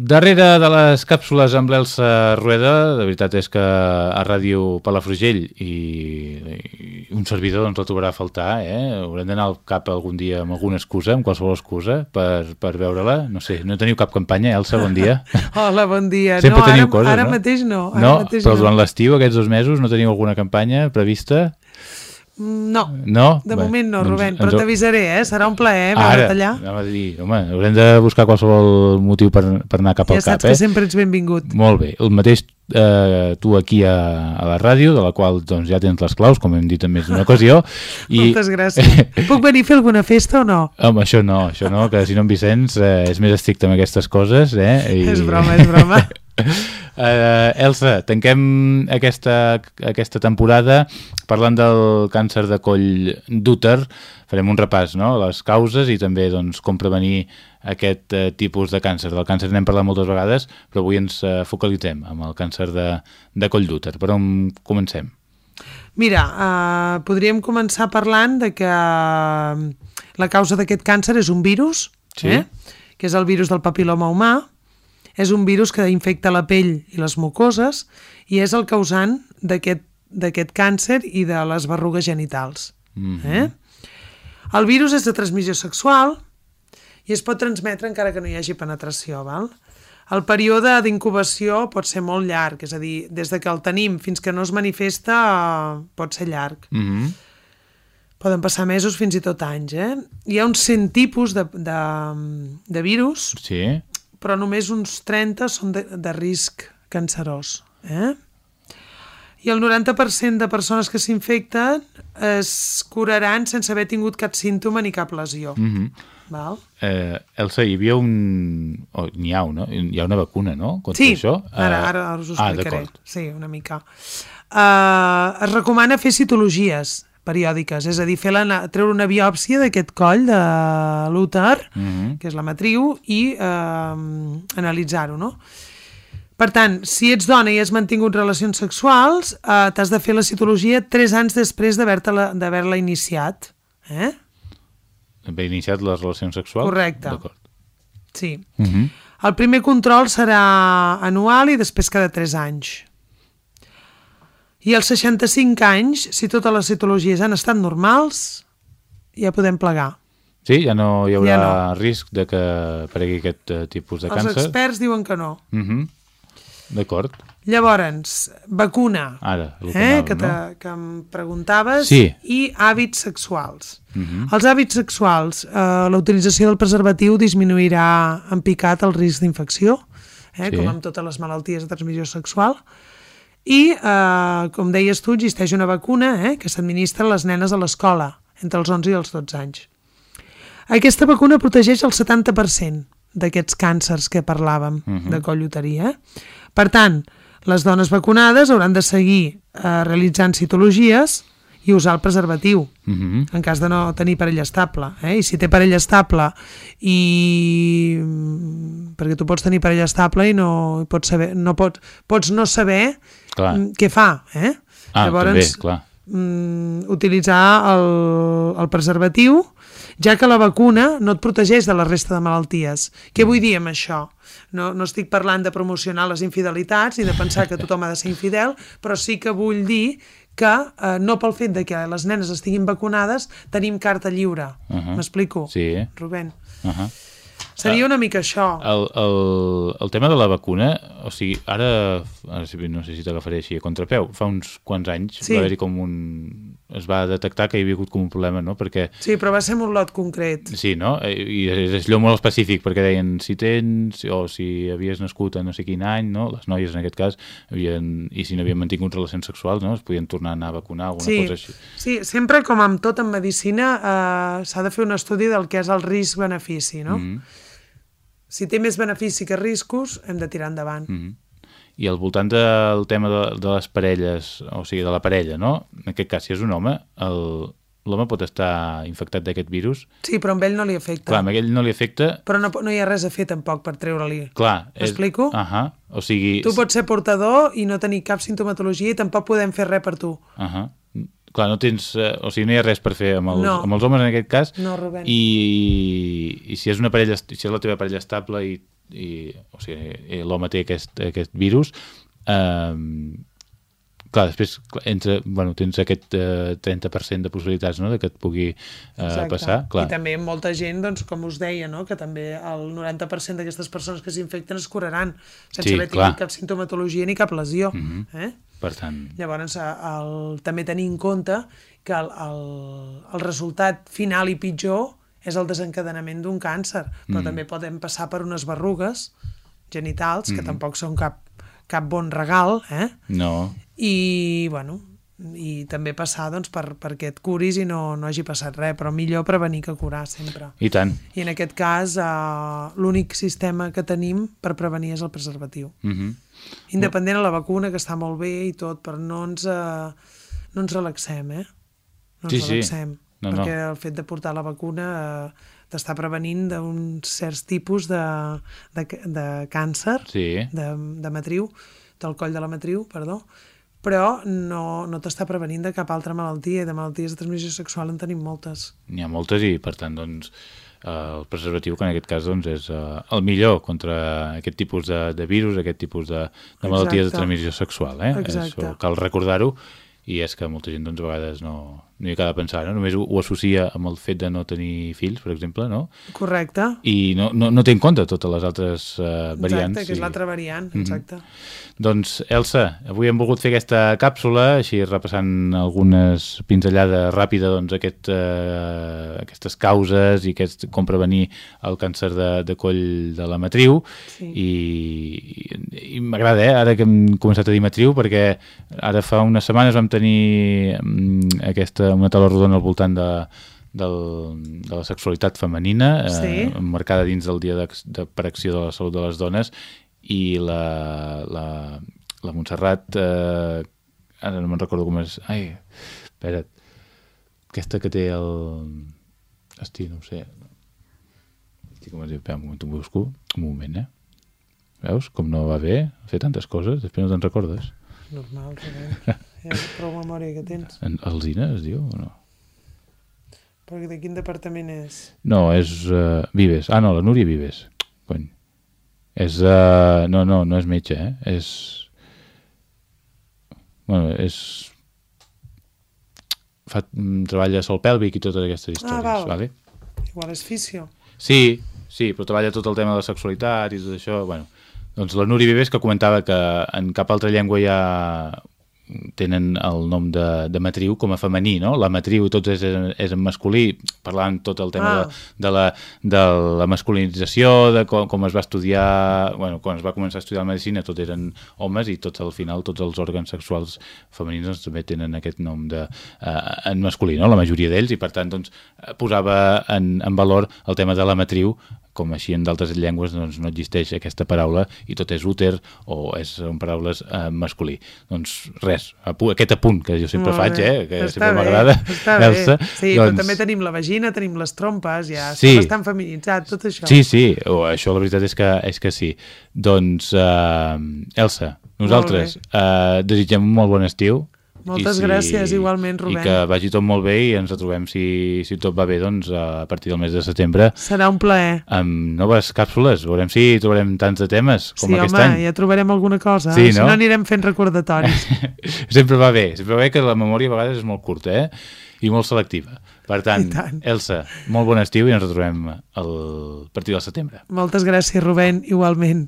Darrere de les càpsules amb l'Elsa Rueda, de veritat és que a Ràdio Palafrugell i, i un servidor ens la trobarà a faltar, eh? Haurem d'anar al cap algun dia amb alguna excusa, amb qualsevol excusa, per, per veure-la. No sé, no teniu cap campanya, Elsa, bon dia. Hola, bon dia. Sempre no, teniu ara, coses, ara no? mateix no. Ara no, mateix però no. durant l'estiu, aquests dos mesos, no teniu alguna campanya prevista? No, No? de Bé, moment no, doncs Rubén, però t'avisaré, eh? Serà un plaer veure't Ara, allà. anava a dir, home, haurem de buscar qualsevol motiu per, per anar cap Ja al cap, saps eh? que sempre ets benvingut. Molt bé, el mateix eh, tu aquí a, a la ràdio, de la qual doncs, ja tens les claus, com hem dit en més d'una ocasió. I, Moltes gràcies. Puc venir a fer alguna festa o no? Home, això no, això no, que si no en Vicenç eh, és més estricte amb aquestes coses, eh? I... És broma, és broma. Uh, Elsa, tanquem aquesta, aquesta temporada parlant del càncer de coll d'úter. Farem un repàs, no?, les causes i també doncs, com prevenir aquest uh, tipus de càncer. Del càncer n'hem parlat moltes vegades, però avui ens uh, focalitzem amb el càncer de, de coll d'úter. Per on comencem? Mira, uh, podríem començar parlant de que eh, la causa d'aquest càncer és un virus, Sí. eh? que és el virus del papiloma humà, és un virus que infecta la pell i les mucoses i és el causant d'aquest càncer i de les verrugues genitals. Mhm. eh? El virus és de transmissió sexual i es pot transmetre encara que no hi hagi penetració. Val? El període d'incubació pot ser molt llarg, és a dir, des de que el tenim fins que no es manifesta pot ser llarg. Mm -hmm. Poden passar mesos fins i tot anys. Eh? Hi ha uns 100 tipus de, de, de virus, Sí, però només uns 30 són de, de risc cancerós. Eh? I el 90% de persones que s'infecten es curaran sense haver tingut cap símptoma ni cap lesió. mm -hmm. Val? eh, Elsa, hi havia un... Oh, n'hi ha, no? Hi ha una vacuna, no? Contra Sí, això? ara, Eh, ara us ho Ah, explicaré. d'acord. sí, una mica. Uh, es recomana fer citologies periòdiques, és a dir, fer la, treure una biòpsia d'aquest coll de l'úter, Mhm. que és la matriu, i uh, analitzar-ho, no? Per tant, si ets dona i has mantingut relacions sexuals, uh, t'has de fer la citologia 3 anys després d'haver-la iniciat. Eh? Haver iniciat les relacions sexuals? Correcte. Sí. Mm -hmm. El primer control serà anual i després cada 3 anys. I als 65 anys, si totes les citologies han estat normals, ja podem plegar. Sí, ja no hi haurà Ja risc de que aparegui aquest eh, tipus de Els càncer? experts diuen que no. Mm -hmm. D'acord. Llavors, vacuna, Ara, que eh, anàvem, que, te, no? que em preguntaves, Sí. i hàbits sexuals. Mhm. Els hàbits sexuals, eh, la utilització del preservatiu disminuirà en picat el risc d'infecció, eh, Sí. com amb totes les malalties de transmissió sexual, i, eh, com deies tu, existeix una vacuna eh, que s'administra a les nenes a l'escola, entre els 11 i els 12 anys. Aquesta vacuna protegeix el 70% d'aquests càncers que parlàvem Mhm. de coll uterí. Eh? Per tant, les dones vacunades hauran de seguir eh, realitzant citologies i usar el preservatiu Mhm. en cas de no tenir parella estable. Eh? I si té parella estable i... mm, perquè tu pots tenir parella estable i no pots saber, no pots, pots no saber Clar. mm, què fa. Eh? Ah, també, clar. mm, utilitzar el, el preservatiu, ja que la vacuna no et protegeix de la resta de malalties. Què vull dir amb això? No, no estic parlant de promocionar les infidelitats i de pensar que tothom ha de ser infidel, però sí que vull dir que eh, no pel fet de que les nenes estiguin vacunades tenim carta lliure. Uh -huh. M'explico? Sí. Ah. Rubén. Uh -huh. Seria una mica això. El, el, el tema de la vacuna, o sigui, ara, ara no sé si t'agafaré així a contrapeu, fa uns quants anys Sí. va haver-hi com un... es va detectar que hi havia hagut com un problema, no? Perquè, Sí, però va ser amb un lot concret. sí, no? Eh, I és, allò molt específic, perquè deien si tens, o si havies nascut a no sé quin any, no? Les noies, en aquest cas, havien, i si no havien mantingut relacions sexuals, no? Es podien tornar a anar a vacunar, alguna Sí, cosa així. sí, sempre com amb tot en medicina eh, s'ha de fer un estudi del que és el risc-benefici, no? Mhm. Si té més benefici que riscos, hem de tirar endavant. Mhm. I al voltant del tema de, de les parelles, o sigui, de la parella, no? En aquest cas, si és un home, el- l'home pot estar infectat d'aquest virus. Sí, però amb ell no li afecta. Clar, amb aquell no li afecta... Però no, no hi ha res a fer tampoc per treure-li. Clar, és... M'explico? Ahà, o sigui... Tu pots ser portador i no tenir cap sintomatologia i tampoc podem fer res per tu. Ahà. Clar, no tens... Eh, o sigui, no hi ha res per fer amb els, No. amb els homes en aquest cas. No, Rubén. I, I si és una parella, si és la teva parella estable i i, o sigui, l'home té aquest, aquest virus, eh, clar, després entre, bueno, tens aquest eh, 30% de possibilitats no? de que et pugui eh, passar. Clar. I també molta gent, doncs, com us deia, no? que també el 90% d'aquestes persones que s'infecten es curaran sense Sí, haver tingut cap sintomatologia ni cap lesió. Mm. -hmm. eh? Per tant, Llavors, el, també tenir en compte que el, el, el resultat final i pitjor és el desencadenament d'un càncer, però mm. també podem passar per unes berrugues genitals, que tampoc són cap, cap bon regal, eh? no, i, bueno, i també passar doncs, per, perquè et curis i no, no hagi passat res, però millor prevenir que curar sempre. i tant. I en aquest cas, eh, l'únic sistema que tenim per prevenir és el preservatiu. Mm -hmm. Independent de la vacuna, que està molt bé i tot, però no ens, eh, no ens relaxem, eh? No ens Sí, sí. relaxem. No, no. perquè el fet de portar la vacuna eh, t'està prevenint d'uns certs tipus de, de, de càncer, Sí, de, de matriu, del coll de la matriu, perdó, però no, no t'està prevenint de cap altra malaltia i de malalties de transmissió sexual en tenim moltes. n'hi ha moltes i, per tant, doncs, eh, el preservatiu, que en aquest cas doncs, és eh, el millor contra aquest tipus de, de virus, aquest tipus de, de malalties de transmissió sexual. Eh? Exacte. Això cal recordar-ho i és que molta gent doncs, a vegades no, no hi acaba de pensar, no? només ho, ho associa amb el fet de no tenir fills, per exemple, no? Correcte? i no, no, no té en compte totes les altres eh, variants. Exacte, que és i- l'altra variant, Mhm. exacte. Doncs, Elsa, avui hem volgut fer aquesta càpsula, així repassant algunes pinzellades ràpida, doncs, aquest, eh, aquestes causes i aquest, com prevenir el càncer de, de coll de la matriu. Sí. I, i, m'agrada, eh, ara que hem començat a dir matriu, perquè ara fa unes setmanes vam tenir mm, aquesta, una taula rodona al voltant de, del, de la sexualitat femenina, Sí. eh, emmarcada dins del Dia de, de, per Acció de la Salut de les Dones, i la, la, la Montserrat, eh, ara no me'n recordo com és... Ai, espera't, aquesta que té el... Hosti, no ho sé. Hosti, com es diu? Espera, un moment, ho busco. Un moment, eh? Veus? Com no va bé fer tantes coses, després no te'n recordes. Normal, Rubén. Ja, prou memòria que tens. En- Alzina es diu o no? Però de quin departament és? No, és uh, Vives. Ah, no, la Núria Vives. Cony. És... Uh, no, no, no és metge, eh? És... Bueno, és... Fa, mm, treballa sol pèlvic i totes aquestes històries, val. vale? Igual és fisio. Sí, sí, però treballa tot el tema de la sexualitat i tot això, bueno. Doncs la Núria Vives que comentava que en cap altra llengua hi ha tenen el nom de, de matriu com a femení, no? La matriu i tots és, és en masculí, parlant tot el tema Ah. de, de, la, de la masculinització, de com, com es va estudiar, bueno, quan es va començar a estudiar la medicina tot eren homes i tots al final tots els òrgans sexuals femenins doncs, també tenen aquest nom de, eh, en masculí, no? La majoria d'ells, i per tant doncs, posava en, en valor el tema de la matriu com així en d'altres llengües doncs, no existeix aquesta paraula i tot és úter o és, són paraules eh, masculí. Doncs res, aquest apunt que jo sempre faig, eh, que Està sempre m'agrada. Elsa. Sí, però també tenim la vagina, tenim les trompes, ja Sí. bastant feminitzat, tot això. Sí, sí, oh, això la veritat és que, és que sí. Doncs, eh, Elsa, nosaltres eh, desitgem un molt bon estiu. Moltes I gràcies, igualment, Rubén. I que vagi tot molt bé i ens retrobem, si, si tot va bé, doncs, a partir del mes de setembre Serà un plaer. amb noves càpsules. Veurem si trobarem tants de temes com sí, aquest home, any. ja trobarem alguna cosa. Sí, Si no? no anirem fent recordatoris. sempre va bé, sempre va bé que la memòria a vegades és molt curta, eh? I molt selectiva. Per tant, tant. Elsa, molt bon estiu i ens retrobem al... a partir del setembre. Moltes gràcies, Rubén, igualment.